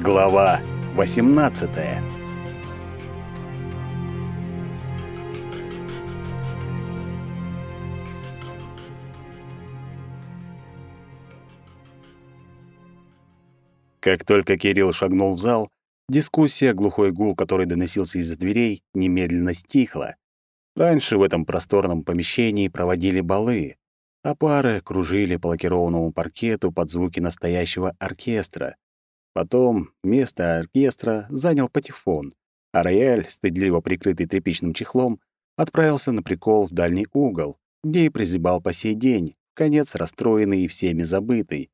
Глава 18. Как только Кирилл шагнул в зал, дискуссия, глухой гул, который доносился из-за дверей, немедленно стихла. Раньше в этом просторном помещении проводили балы, а пары кружили по лакированному паркету под звуки настоящего оркестра. Потом место оркестра занял патефон, а рояль, стыдливо прикрытый тряпичным чехлом, отправился на прикол в дальний угол, где и прозябал по сей день, конец расстроенный и всеми забытый.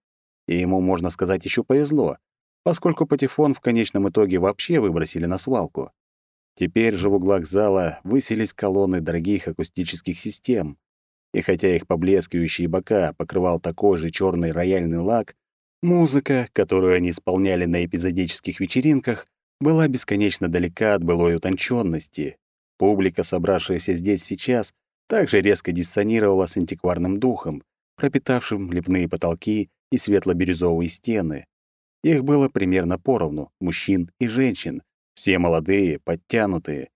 И ему, можно сказать, еще повезло, поскольку патефон в конечном итоге вообще выбросили на свалку. Теперь же в углах зала высились колонны дорогих акустических систем, и хотя их поблескивающие бока покрывал такой же черный рояльный лак, музыка, которую они исполняли на эпизодических вечеринках, была бесконечно далека от былой утонченности. Публика, собравшаяся здесь сейчас, также резко диссонировала с антикварным духом, пропитавшим лепные потолки и светло-бирюзовые стены. Их было примерно поровну, мужчин и женщин, все молодые, подтянутые.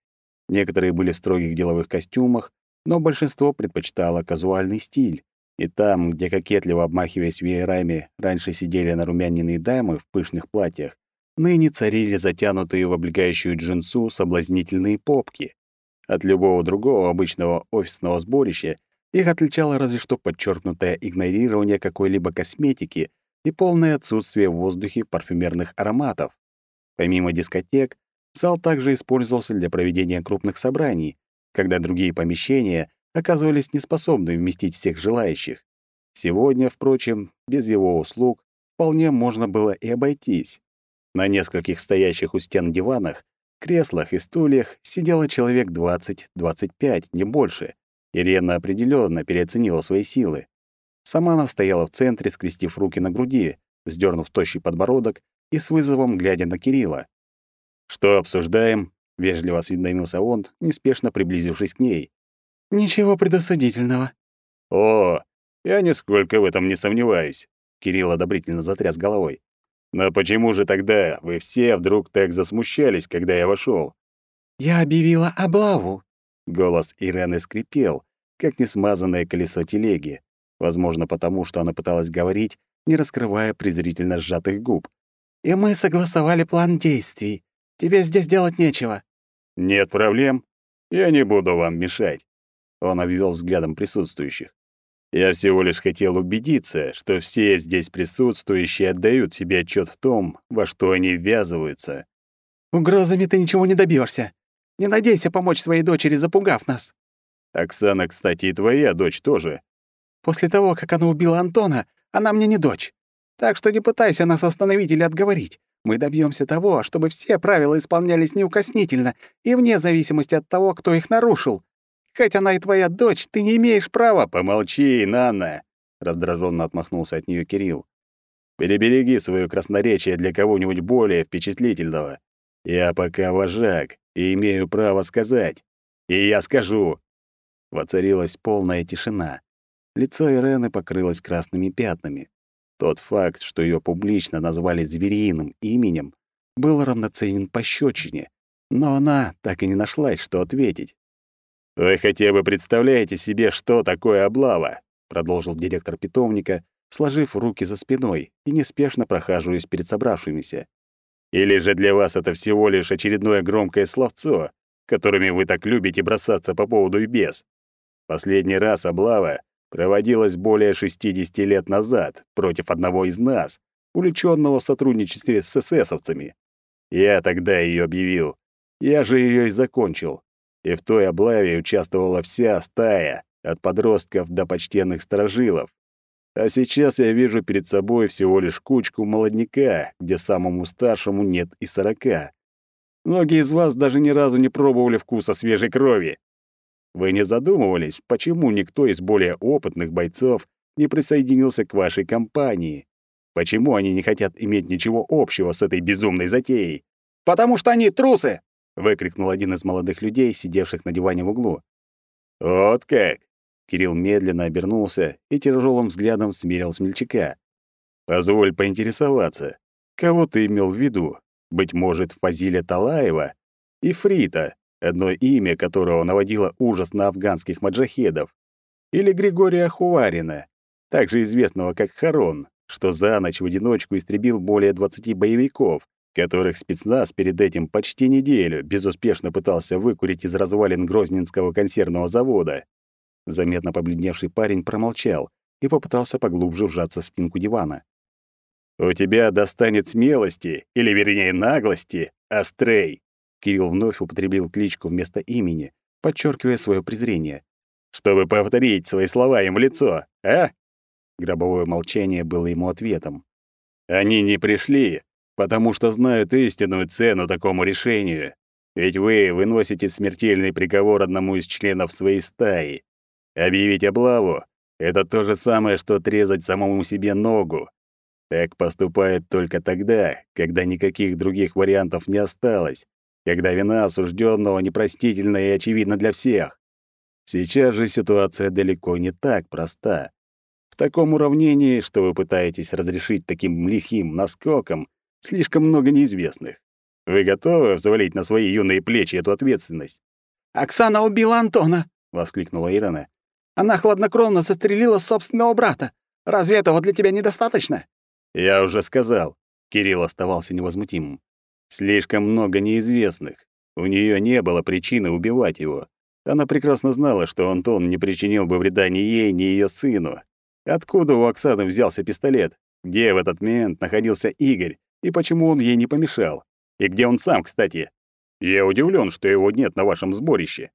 Некоторые были в строгих деловых костюмах, но большинство предпочитало казуальный стиль. И там, где кокетливо обмахиваясь веерами, раньше сидели нарумяненные дамы в пышных платьях, ныне царили затянутые в облегающую джинсу соблазнительные попки. От любого другого обычного офисного сборища их отличало разве что подчеркнутое игнорирование какой-либо косметики и полное отсутствие в воздухе парфюмерных ароматов. Помимо дискотек, зал также использовался для проведения крупных собраний, когда другие помещения оказывались неспособны вместить всех желающих. Сегодня, впрочем, без его услуг вполне можно было и обойтись. На нескольких стоящих у стен диванах, креслах и стульях сидело человек 20-25, не больше. Ирена определенно переоценила свои силы. Сама она стояла в центре, скрестив руки на груди, вздернув тощий подбородок и с вызовом глядя на Кирилла. «Что обсуждаем?» — вежливо осведомился он, неспешно приблизившись к ней. «Ничего предосудительного». «О, я нисколько в этом не сомневаюсь», — Кирилл одобрительно затряс головой. «Но почему же тогда вы все вдруг так засмущались, когда я вошел? «Я объявила облаву». Голос Ирены скрипел, как несмазанное колесо телеги. Возможно, потому что она пыталась говорить, не раскрывая презрительно сжатых губ. «И мы согласовали план действий. Тебе здесь делать нечего». «Нет проблем. Я не буду вам мешать». Он обвел взглядом присутствующих. «Я всего лишь хотел убедиться, что все здесь присутствующие отдают себе отчет в том, во что они ввязываются». «Угрозами ты ничего не добьешься. Не надейся помочь своей дочери, запугав нас». «Оксана, кстати, и твоя дочь тоже». «После того, как она убила Антона, она мне не дочь. Так что не пытайся нас остановить или отговорить. Мы добьемся того, чтобы все правила исполнялись неукоснительно и вне зависимости от того, кто их нарушил. Хоть она и твоя дочь, ты не имеешь права...» «Помолчи, Нанна!» — раздраженно отмахнулся от нее Кирилл. «Перебереги свое красноречие для кого-нибудь более впечатлительного. Я пока вожак и имею право сказать. И я скажу!» Воцарилась полная тишина. Лицо Ирены покрылось красными пятнами. Тот факт, что ее публично назвали звериным именем, был равноценен пощечине, но она так и не нашлась, что ответить. «Вы хотя бы представляете себе, что такое облава?» — продолжил директор питомника, сложив руки за спиной и неспешно прохаживаясь перед собравшимися. «Или же для вас это всего лишь очередное громкое словцо, которыми вы так любите бросаться по поводу и без? Последний раз облава проводилась более 60 лет назад против одного из нас, увлечённого в сотрудничестве с эсэсовцами. Я тогда её объявил. Я же её и закончил. И в той облаве участвовала вся стая, от подростков до почтенных сторожилов. А сейчас я вижу перед собой всего лишь кучку молодняка, где самому старшему нет и сорока. Многие из вас даже ни разу не пробовали вкуса свежей крови. Вы не задумывались, почему никто из более опытных бойцов не присоединился к вашей компании? Почему они не хотят иметь ничего общего с этой безумной затеей? «Потому что они трусы!» — выкрикнул один из молодых людей, сидевших на диване в углу. «Вот как!» Кирилл медленно обернулся и тяжелым взглядом смерил смельчака. «Позволь поинтересоваться. Кого ты имел в виду? Быть может, Фазиля Талаева? И Фрита, одно имя которого наводило ужас на афганских маджахедов. Или Григория Хуварина, также известного как Харон, что за ночь в одиночку истребил более 20 боевиков, которых спецназ перед этим почти неделю безуспешно пытался выкурить из развалин Грозненского консервного завода. Заметно побледневший парень промолчал и попытался поглубже вжаться в спинку дивана. «У тебя достанет смелости, или, вернее, наглости, Астрей!» Кирилл вновь употребил кличку вместо имени, подчеркивая свое презрение. «Чтобы повторить свои слова им в лицо, а?» Гробовое молчание было ему ответом. «Они не пришли, потому что знают истинную цену такому решению. Ведь вы выносите смертельный приговор одному из членов своей стаи. Объявить облаву — это то же самое, что отрезать самому себе ногу. Так поступают только тогда, когда никаких других вариантов не осталось, когда вина осужденного непростительна и очевидна для всех. Сейчас же ситуация далеко не так проста таком уравнении, что вы пытаетесь разрешить таким лихим наскоком, слишком много неизвестных. Вы готовы взвалить на свои юные плечи эту ответственность? «Оксана убила Антона!» — воскликнула Ирина. «Она хладнокровно застрелила собственного брата. Разве этого для тебя недостаточно?» «Я уже сказал». Кирилл оставался невозмутимым. «Слишком много неизвестных. У нее не было причины убивать его. Она прекрасно знала, что Антон не причинил бы вреда ни ей, ни ее сыну, Откуда у Оксаны взялся пистолет? Где в этот момент находился Игорь? И почему он ей не помешал? И где он сам, кстати? Я удивлен, что его нет на вашем сборище.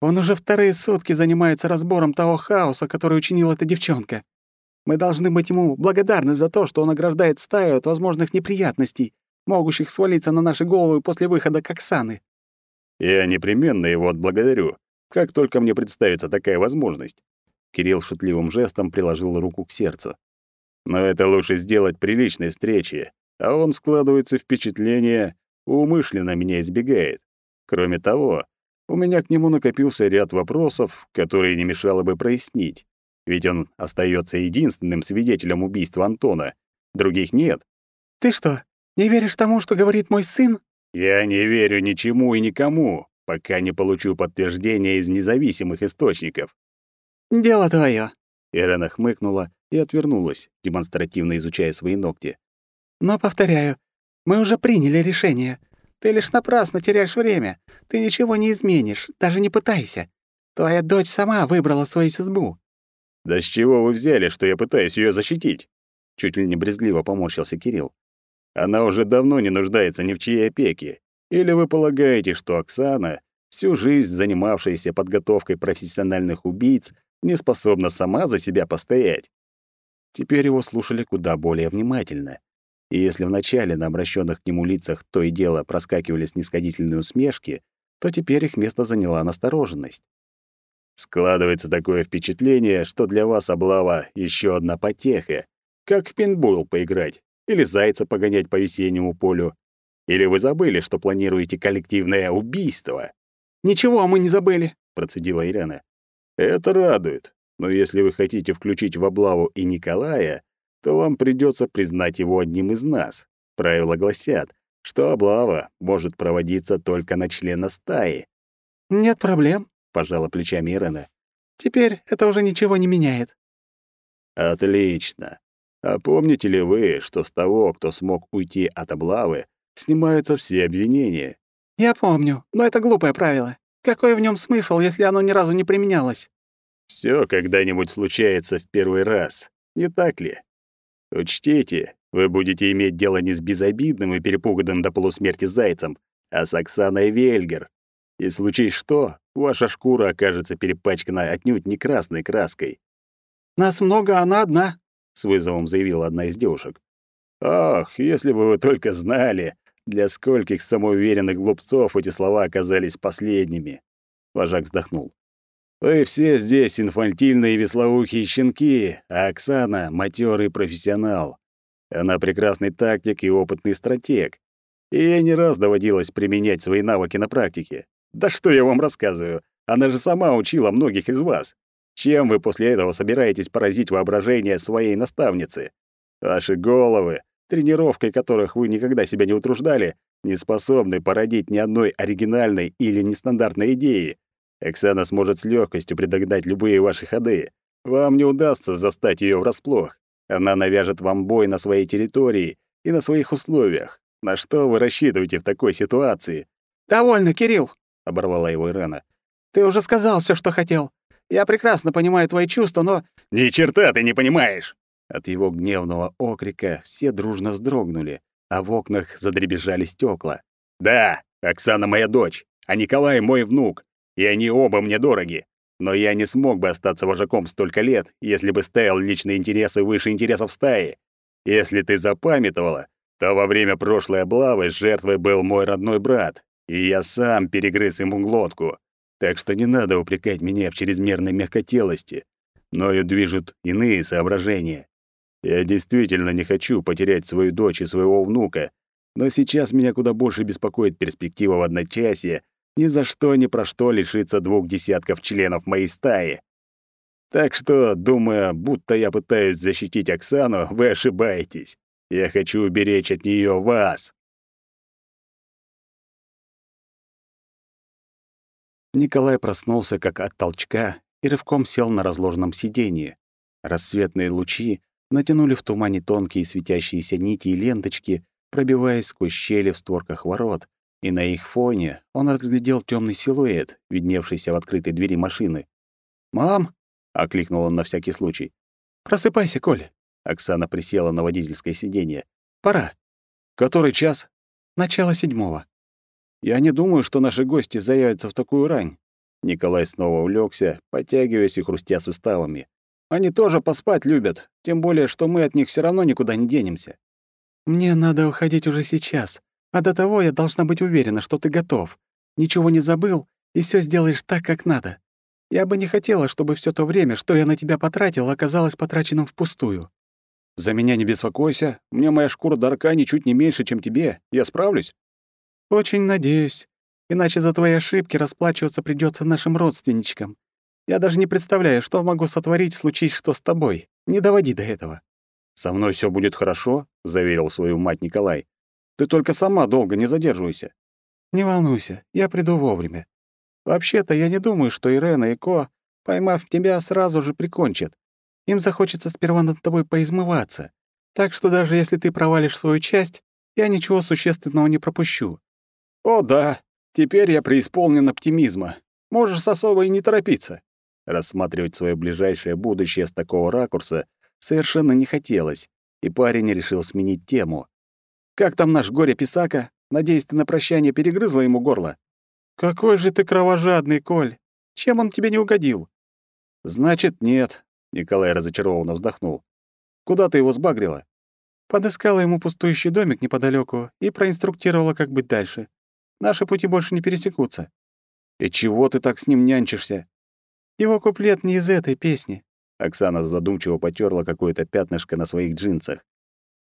Он уже вторые сутки занимается разбором того хаоса, который учинила эта девчонка. Мы должны быть ему благодарны за то, что он ограждает стаю от возможных неприятностей, могущих свалиться на наши головы после выхода к Оксаны. Я непременно его отблагодарю, как только мне представится такая возможность. Кирилл шутливым жестом приложил руку к сердцу. «Но это лучше сделать при личной встрече, а он складывается впечатление, умышленно меня избегает. Кроме того, у меня к нему накопился ряд вопросов, которые не мешало бы прояснить. Ведь он остается единственным свидетелем убийства Антона. Других нет. «Ты что, не веришь тому, что говорит мой сын?» «Я не верю ничему и никому, пока не получу подтверждения из независимых источников. «Дело твое. Ирена хмыкнула и отвернулась, демонстративно изучая свои ногти. «Но, повторяю, мы уже приняли решение. Ты лишь напрасно теряешь время. Ты ничего не изменишь, даже не пытайся. Твоя дочь сама выбрала свою судьбу». «Да с чего вы взяли, что я пытаюсь ее защитить?» Чуть ли не брезгливо поморщился Кирилл. «Она уже давно не нуждается ни в чьей опеке. Или вы полагаете, что Оксана, всю жизнь занимавшаяся подготовкой профессиональных убийц, не способна сама за себя постоять. Теперь его слушали куда более внимательно. И если вначале на обращенных к нему лицах то и дело проскакивали снисходительные усмешки, то теперь их место заняла настороженность. Складывается такое впечатление, что для вас облава еще одна потеха. Как в пинбол поиграть или зайца погонять по весеннему полю. Или вы забыли, что планируете коллективное убийство? «Ничего мы не забыли», — процедила Ирена. Это радует. Но если вы хотите включить в облаву и Николая, то вам придется признать его одним из нас. Правила гласят, что облава может проводиться только на члена стаи. «Нет проблем», — пожала плечами Ирена. «Теперь это уже ничего не меняет». «Отлично. А помните ли вы, что с того, кто смог уйти от облавы, снимаются все обвинения?» «Я помню, но это глупое правило. Какой в нем смысл, если оно ни разу не применялось? Все когда-нибудь случается в первый раз, не так ли? Учтите, вы будете иметь дело не с безобидным и перепуганным до полусмерти зайцем, а с Оксаной Вельгер. И случись что, ваша шкура окажется перепачкана отнюдь не красной краской. «Нас много, она одна», — с вызовом заявила одна из девушек. «Ох, если бы вы только знали, для скольких самоуверенных глупцов эти слова оказались последними. Вожак вздохнул. Вы все здесь инфантильные веслоухие щенки, а Оксана — матерый профессионал. Она прекрасный тактик и опытный стратег. И ей не раз доводилось применять свои навыки на практике. Да что я вам рассказываю? Она же сама учила многих из вас. Чем вы после этого собираетесь поразить воображение своей наставницы? Ваши головы тренировкой которых вы никогда себя не утруждали, не способны породить ни одной оригинальной или нестандартной идеи. Оксана сможет с легкостью предогнать любые ваши ходы. Вам не удастся застать ее врасплох. Она навяжет вам бой на своей территории и на своих условиях. На что вы рассчитываете в такой ситуации? «Довольно, Кирилл!» — оборвала его Ирена. «Ты уже сказал все, что хотел. Я прекрасно понимаю твои чувства, но...» «Ни черта ты не понимаешь!» От его гневного окрика все дружно вздрогнули, а в окнах задребезжали стекла. «Да, Оксана моя дочь, а Николай мой внук, и они оба мне дороги. Но я не смог бы остаться вожаком столько лет, если бы ставил личные интересы выше интересов стаи. Если ты запамятовала, то во время прошлой облавы жертвой был мой родной брат, и я сам перегрыз ему глотку. Так что не надо упрекать меня в чрезмерной мягкотелости. Мною движут иные соображения. Я действительно не хочу потерять свою дочь и своего внука, но сейчас меня куда больше беспокоит перспектива в одночасье ни за что ни про что лишиться двух десятков членов моей стаи. Так что, думая, будто я пытаюсь защитить Оксану, вы ошибаетесь. Я хочу уберечь от нее вас. Николай проснулся как от толчка и рывком сел на разложенном сиденье. Рассветные лучи натянули в тумане тонкие светящиеся нити и ленточки, пробиваясь сквозь щели в створках ворот, и на их фоне он разглядел темный силуэт, видневшийся в открытой двери машины. «Мам!» — окликнул он на всякий случай. «Просыпайся, Коля!» Оксана присела на водительское сиденье. «Пора!» «Который час?» «Начало седьмого». Я не думаю, что наши гости заявятся в такую рань. Николай снова улегся, потягиваясь и хрустя суставами. Они тоже поспать любят, тем более, что мы от них все равно никуда не денемся. Мне надо уходить уже сейчас, а до того я должна быть уверена, что ты готов. Ничего не забыл и все сделаешь так, как надо. Я бы не хотела, чтобы все то время, что я на тебя потратил, оказалось потраченным впустую. За меня не беспокойся. Мне моя шкура дарка ничуть не меньше, чем тебе. Я справлюсь. «Очень надеюсь. Иначе за твои ошибки расплачиваться придется нашим родственничкам. Я даже не представляю, что могу сотворить, случись что с тобой. Не доводи до этого». «Со мной все будет хорошо», — заверил свою мать Николай. «Ты только сама долго не задерживайся». «Не волнуйся, я приду вовремя. Вообще-то я не думаю, что Ирена и Ко, поймав тебя, сразу же прикончат. Им захочется сперва над тобой поизмываться. Так что даже если ты провалишь свою часть, я ничего существенного не пропущу. «О, да, теперь я преисполнен оптимизма. Можешь с особо и не торопиться». Рассматривать свое ближайшее будущее с такого ракурса совершенно не хотелось, и парень решил сменить тему. «Как там наш горе-писака? Надеюсь, ты на прощание перегрызла ему горло?» «Какой же ты кровожадный, Коль! Чем он тебе не угодил?» «Значит, нет», — Николай разочарованно вздохнул. «Куда ты его сбагрила?» Подыскала ему пустующий домик неподалеку и проинструктировала, как быть дальше. Наши пути больше не пересекутся. И чего ты так с ним нянчишься? Его куплет не из этой песни. Оксана задумчиво потерла какое-то пятнышко на своих джинсах.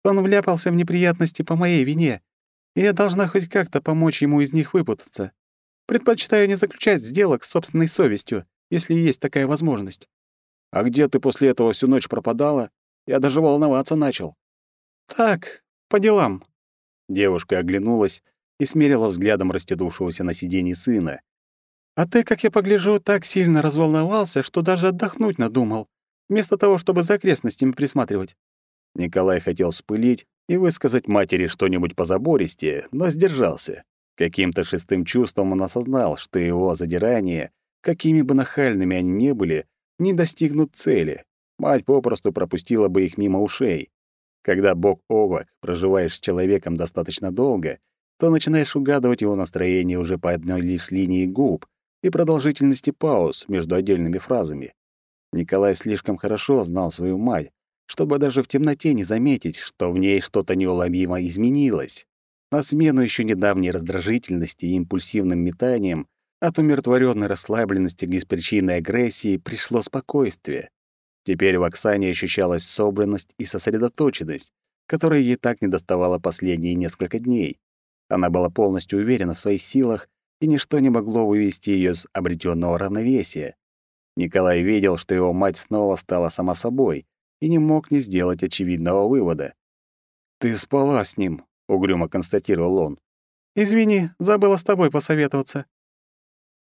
Он вляпался в неприятности по моей вине, и я должна хоть как-то помочь ему из них выпутаться. Предпочитаю не заключать сделок с собственной совестью, если есть такая возможность. А где ты после этого всю ночь пропадала? Я даже волноваться начал. Так, по делам. Девушка оглянулась и смерила взглядом растянувшегося на сиденье сына. «А ты, как я погляжу, так сильно разволновался, что даже отдохнуть надумал, вместо того, чтобы за окрестностями присматривать». Николай хотел спылить и высказать матери что-нибудь позабористее, но сдержался. Каким-то шестым чувством он осознал, что его задирания, какими бы нахальными они ни были, не достигнут цели. Мать попросту пропустила бы их мимо ушей. Когда бок о бок проживаешь с человеком достаточно долго, то начинаешь угадывать его настроение уже по одной лишь линии губ и продолжительности пауз между отдельными фразами. Николай слишком хорошо знал свою мать, чтобы даже в темноте не заметить, что в ней что-то неуловимо изменилось. На смену еще недавней раздражительности и импульсивным метаниям от умиротворенной расслабленности к беспричинной агрессии пришло спокойствие. Теперь в Оксане ощущалась собранность и сосредоточенность, которой ей так недоставало последние несколько дней. Она была полностью уверена в своих силах, и ничто не могло вывести ее с обретенного равновесия. Николай видел, что его мать снова стала сама собой, и не мог не сделать очевидного вывода. «Ты спала с ним», — угрюмо констатировал он. «Извини, забыла с тобой посоветоваться».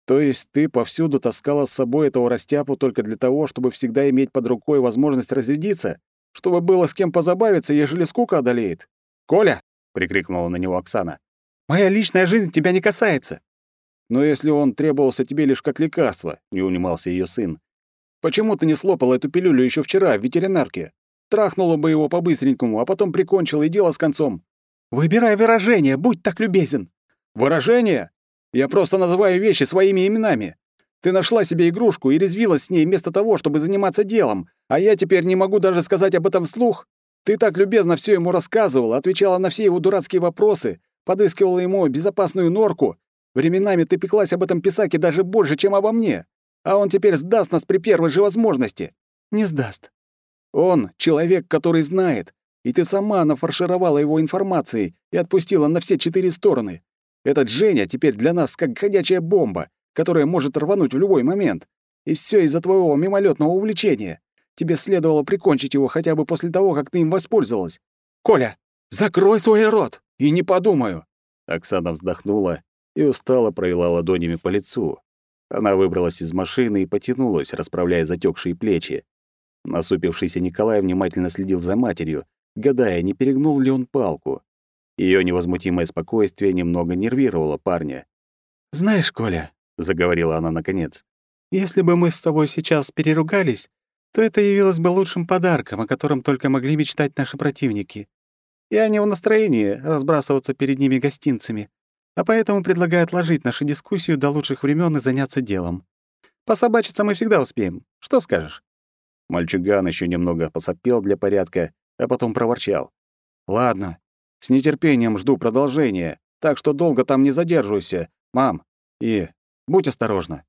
«То есть ты повсюду таскала с собой этого растяпу только для того, чтобы всегда иметь под рукой возможность разрядиться? Чтобы было с кем позабавиться, ежели скука одолеет?» «Коля!» — прикрикнула на него Оксана. «Моя личная жизнь тебя не касается!» «Но если он требовался тебе лишь как лекарство», — не унимался ее сын, «почему ты не слопала эту пилюлю еще вчера в ветеринарке? Трахнула бы его по-быстренькому, а потом прикончила и дело с концом». «Выбирай выражение, будь так любезен». «Выражение? Я просто называю вещи своими именами. Ты нашла себе игрушку и резвилась с ней вместо того, чтобы заниматься делом, а я теперь не могу даже сказать об этом вслух. Ты так любезно все ему рассказывала, отвечала на все его дурацкие вопросы, подыскивала ему безопасную норку. Временами ты пеклась об этом писаке даже больше, чем обо мне. А он теперь сдаст нас при первой же возможности. Не сдаст. Он — человек, который знает. И ты сама нафаршировала его информацией и отпустила на все четыре стороны. Этот Женя теперь для нас как ходячая бомба, которая может рвануть в любой момент. И все из-за твоего мимолетного увлечения. Тебе следовало прикончить его хотя бы после того, как ты им воспользовалась. Коля, закрой свой рот, и не подумаю. Оксана вздохнула и устало провела ладонями по лицу. Она выбралась из машины и потянулась, расправляя затекшие плечи. Насупившийся Николай внимательно следил за матерью, гадая, не перегнул ли он палку. Ее невозмутимое спокойствие немного нервировало парня. «Знаешь, Коля», — заговорила она наконец, «если бы мы с тобой сейчас переругались, то это явилось бы лучшим подарком, о котором только могли мечтать наши противники. Я не в настроении разбрасываться перед ними гостинцами, а поэтому предлагаю отложить нашу дискуссию до лучших времен и заняться делом. Пособачиться мы всегда успеем. Что скажешь?» Мальчуган еще немного посопел для порядка, а потом проворчал. «Ладно, с нетерпением жду продолжения, так что долго там не задерживайся, мам. И будь осторожна».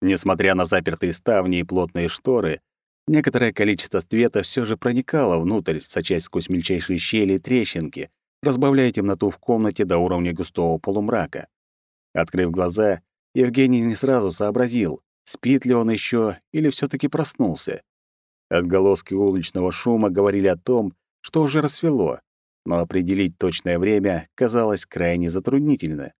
Несмотря на запертые ставни и плотные шторы, некоторое количество света все же проникало внутрь, сочась сквозь мельчайшие щели и трещинки, разбавляя темноту в комнате до уровня густого полумрака. Открыв глаза, Евгений не сразу сообразил, спит ли он еще или все таки проснулся. Отголоски уличного шума говорили о том, что уже рассвело, но определить точное время казалось крайне затруднительно.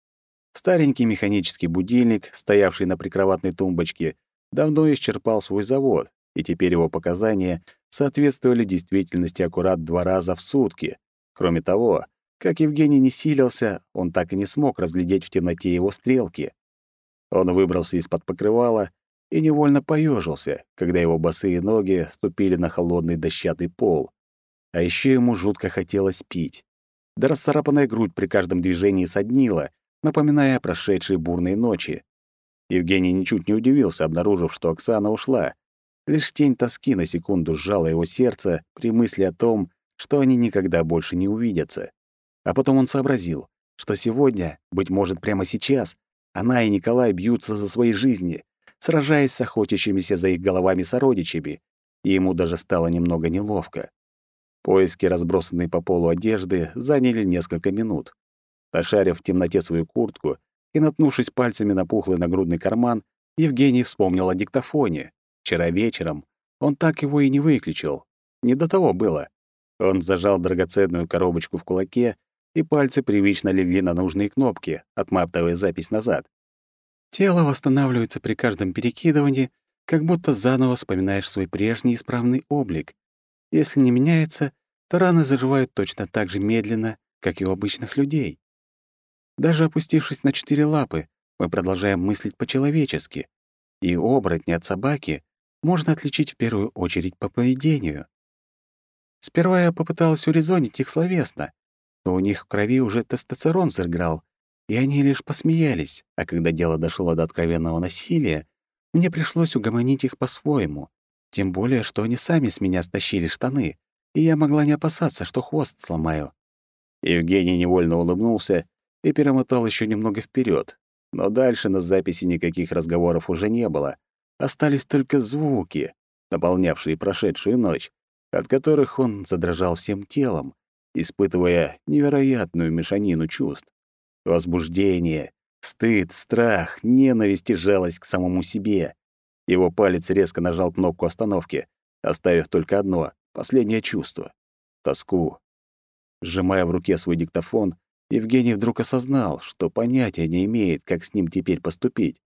Старенький механический будильник, стоявший на прикроватной тумбочке, давно исчерпал свой завод, и теперь его показания соответствовали действительности аккурат два раза в сутки. Кроме того, как Евгений не силился, он так и не смог разглядеть в темноте его стрелки. Он выбрался из-под покрывала и невольно поежился, когда его босые ноги ступили на холодный дощатый пол. А еще ему жутко хотелось пить. Да расцарапанная грудь при каждом движении соднила, напоминая о прошедшей бурной ночи. Евгений ничуть не удивился, обнаружив, что Оксана ушла. Лишь тень тоски на секунду сжала его сердце при мысли о том, что они никогда больше не увидятся. А потом он сообразил, что сегодня, быть может, прямо сейчас, она и Николай бьются за свои жизни, сражаясь с охотящимися за их головами сородичами, и ему даже стало немного неловко. Поиски, разбросанные по полу одежды, заняли несколько минут. Пошарив в темноте свою куртку и наткнувшись пальцами на пухлый нагрудный карман, Евгений вспомнил о диктофоне. Вчера вечером он так его и не выключил. Не до того было. Он зажал драгоценную коробочку в кулаке, и пальцы привычно легли на нужные кнопки, отматывая запись назад. Тело восстанавливается при каждом перекидывании, как будто заново вспоминаешь свой прежний исправный облик. Если не меняется, то раны заживают точно так же медленно, как и у обычных людей. Даже опустившись на четыре лапы, мы продолжаем мыслить по-человечески. И оборотни от собаки можно отличить в первую очередь по поведению. Сперва я попыталась урезонить их словесно, но у них в крови уже тестостерон заиграл, и они лишь посмеялись, а когда дело дошло до откровенного насилия, мне пришлось угомонить их по-своему, тем более, что они сами с меня стащили штаны, и я могла не опасаться, что хвост сломаю. Евгений невольно улыбнулся и перемотал еще немного вперед, но дальше на записи никаких разговоров уже не было. Остались только звуки, наполнявшие прошедшую ночь, от которых он задрожал всем телом, испытывая невероятную мешанину чувств. Возбуждение, стыд, страх, ненависть и жалость к самому себе. Его палец резко нажал кнопку остановки. оставив только одно — последнее чувство — тоску. Сжимая в руке свой диктофон, Евгений вдруг осознал, что понятия не имеет, как с ним теперь поступить.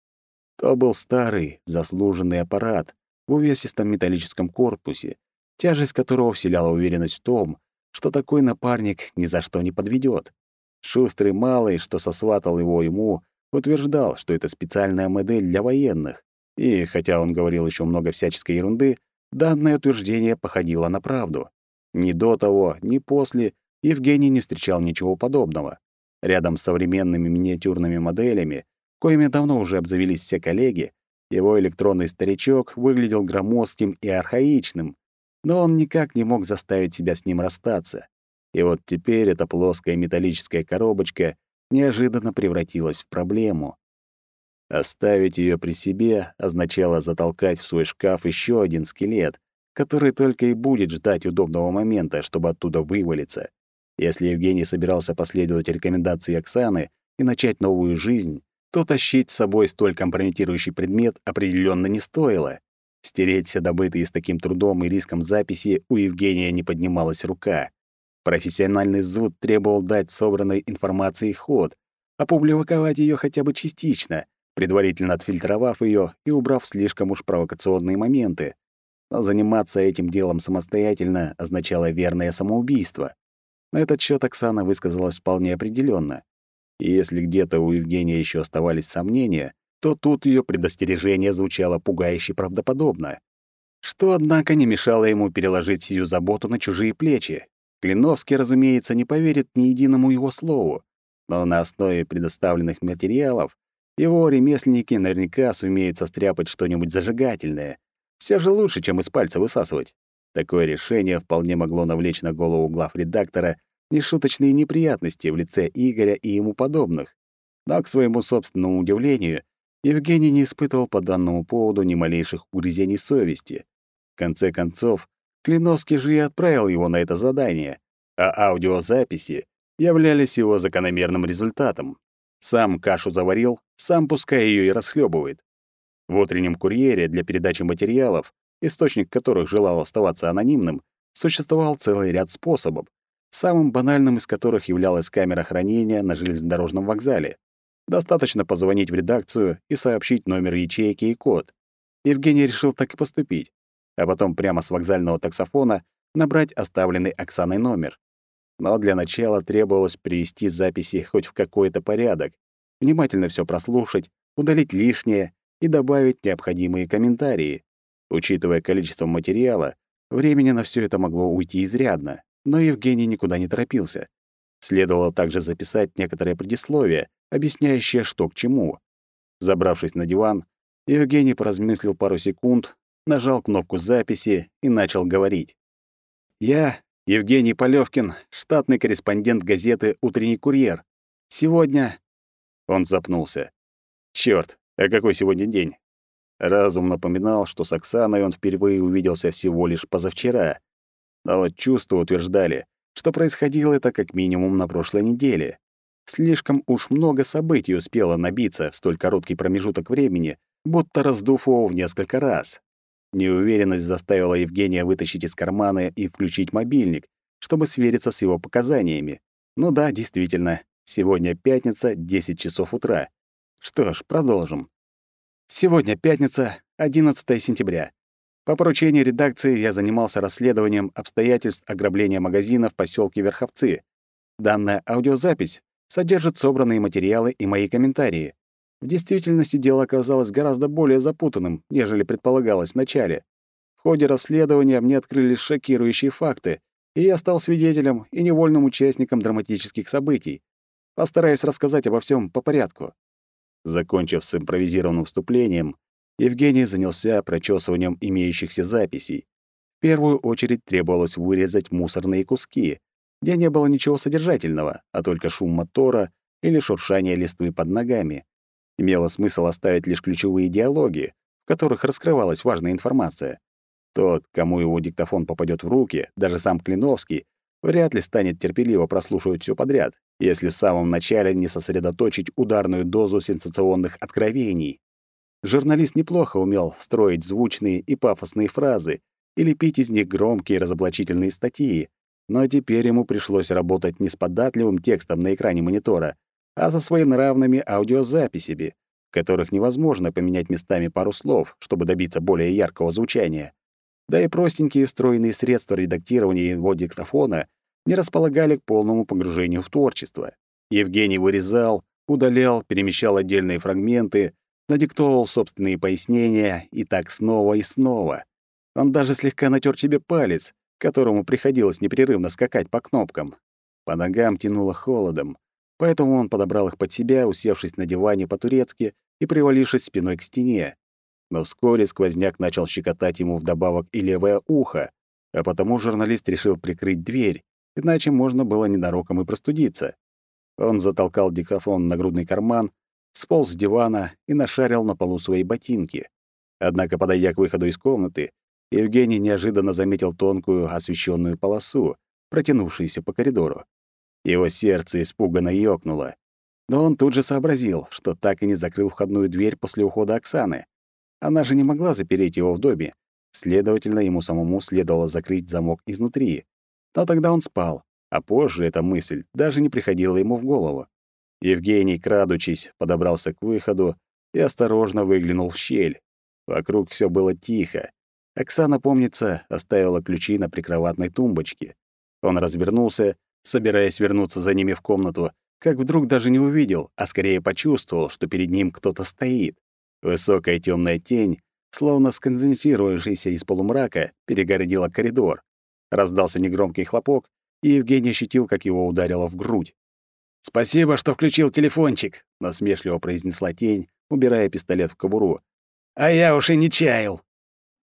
То был старый, заслуженный аппарат в увесистом металлическом корпусе, тяжесть которого вселяла уверенность в том, что такой напарник ни за что не подведет. Шустрый малый, что сосватал его ему, утверждал, что это специальная модель для военных. И, хотя он говорил еще много всяческой ерунды, данное утверждение походило на правду. Ни до того, ни после Евгений не встречал ничего подобного. Рядом с современными миниатюрными моделями, коими давно уже обзавелись все коллеги, его электронный старичок выглядел громоздким и архаичным, но он никак не мог заставить себя с ним расстаться. И вот теперь эта плоская металлическая коробочка неожиданно превратилась в проблему. Оставить ее при себе означало затолкать в свой шкаф еще один скелет, который только и будет ждать удобного момента, чтобы оттуда вывалиться. Если Евгений собирался последовать рекомендации Оксаны и начать новую жизнь, то тащить с собой столь компрометирующий предмет определенно не стоило. Стереть все добытые с таким трудом и риском записи у Евгения не поднималась рука. Профессиональный зуд требовал дать собранной информации ход, опубликовать ее хотя бы частично, предварительно отфильтровав ее и убрав слишком уж провокационные моменты. Но заниматься этим делом самостоятельно означало верное самоубийство. На этот счет Оксана высказалась вполне определенно. И если где-то у Евгения еще оставались сомнения, то тут ее предостережение звучало пугающе правдоподобно. Что, однако, не мешало ему переложить сию заботу на чужие плечи. Клиновский, разумеется, не поверит ни единому его слову, но на основе предоставленных материалов его ремесленники наверняка сумеют состряпать что-нибудь зажигательное. Все же лучше, чем из пальца высасывать. Такое решение вполне могло навлечь на голову глав редактора нешуточные неприятности в лице Игоря и ему подобных. Но, к своему собственному удивлению, Евгений не испытывал по данному поводу ни малейших угрызений совести. В конце концов, Клиновский же и отправил его на это задание, а аудиозаписи являлись его закономерным результатом. Сам кашу заварил, сам пускай ее и расхлебывает. В утреннем курьере для передачи материалов, источник которых желал оставаться анонимным, существовал целый ряд способов, самым банальным из которых являлась камера хранения на железнодорожном вокзале. Достаточно позвонить в редакцию и сообщить номер ячейки и код. Евгений решил так и поступить, а потом прямо с вокзального таксофона набрать оставленный Оксаной номер. Но для начала требовалось привести записи хоть в какой-то порядок, внимательно все прослушать, удалить лишнее и добавить необходимые комментарии. Учитывая количество материала, времени на все это могло уйти изрядно, но Евгений никуда не торопился. Следовало также записать некоторое предисловие, объясняющее, что к чему. Забравшись на диван, Евгений поразмыслил пару секунд, нажал кнопку записи и начал говорить. «Я, Евгений Полёвкин, штатный корреспондент газеты «Утренний курьер». Сегодня...» Он запнулся. «Чёрт, а какой сегодня день?» Разум напоминал, что с Оксаной он впервые увиделся всего лишь позавчера. Но вот чувства утверждали, что происходило это как минимум на прошлой неделе. Слишком уж много событий успело набиться в столь короткий промежуток времени, будто раздув его в несколько раз. Неуверенность заставила Евгения вытащить из кармана и включить мобильник, чтобы свериться с его показаниями. Ну да, действительно, сегодня пятница, 10 часов утра. Что ж, продолжим. Сегодня пятница, 11 сентября. По поручению редакции я занимался расследованием обстоятельств ограбления магазина в поселке Верховцы. Данная аудиозапись содержит собранные материалы и мои комментарии. В действительности дело оказалось гораздо более запутанным, нежели предполагалось вначале. В ходе расследования мне открылись шокирующие факты, и я стал свидетелем и невольным участником драматических событий. Постараюсь рассказать обо всем по порядку. Закончив с импровизированным вступлением, Евгений занялся прочесыванием имеющихся записей. В первую очередь требовалось вырезать мусорные куски, где не было ничего содержательного, а только шум мотора или шуршание листвы под ногами. Имело смысл оставить лишь ключевые диалоги, в которых раскрывалась важная информация. Тот, кому его диктофон попадет в руки, даже сам Клиновский, вряд ли станет терпеливо прослушивать все подряд, если в самом начале не сосредоточить ударную дозу сенсационных откровений. Журналист неплохо умел строить звучные и пафосные фразы, и лепить из них громкие разоблачительные статьи. Но теперь ему пришлось работать не с податливым текстом на экране монитора, а со своенравными аудиозаписями, в которых невозможно поменять местами пару слов, чтобы добиться более яркого звучания. Да и простенькие встроенные средства редактирования его диктофона не располагали к полному погружению в творчество. Евгений вырезал, удалял, перемещал отдельные фрагменты, надиктовал собственные пояснения и так снова и снова. Он даже слегка натер себе палец, которому приходилось непрерывно скакать по кнопкам. По ногам тянуло холодом, поэтому он подобрал их под себя, усевшись на диване по-турецки и привалившись спиной к стене. Но вскоре сквозняк начал щекотать ему вдобавок и левое ухо, а потому журналист решил прикрыть дверь, иначе можно было ненароком и простудиться. Он затолкал диктофон на грудный карман, сполз с дивана и нашарил на полу свои ботинки. Однако, подойдя к выходу из комнаты, Евгений неожиданно заметил тонкую освещенную полосу, протянувшуюся по коридору. Его сердце испуганно ёкнуло. Но он тут же сообразил, что так и не закрыл входную дверь после ухода Оксаны. Она же не могла запереть его в доме. Следовательно, ему самому следовало закрыть замок изнутри. Но тогда он спал, а позже эта мысль даже не приходила ему в голову. Евгений, крадучись, подобрался к выходу и осторожно выглянул в щель. Вокруг все было тихо. Оксана, помнится, оставила ключи на прикроватной тумбочке. Он развернулся, собираясь вернуться за ними в комнату, как вдруг даже не увидел, а скорее почувствовал, что перед ним кто-то стоит. Высокая темная тень, словно сконденсировавшаяся из полумрака, перегородила коридор. Раздался негромкий хлопок, и Евгений ощутил, как его ударило в грудь. «Спасибо, что включил телефончик», — насмешливо произнесла тень, убирая пистолет в кобуру. «А я уж и не чаял».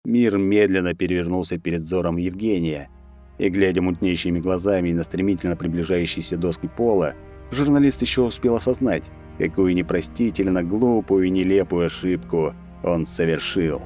Мир медленно перевернулся перед взором Евгения, и, глядя мутнеющими глазами на стремительно приближающиеся доски пола, журналист еще успел осознать, какую непростительно глупую и нелепую ошибку он совершил.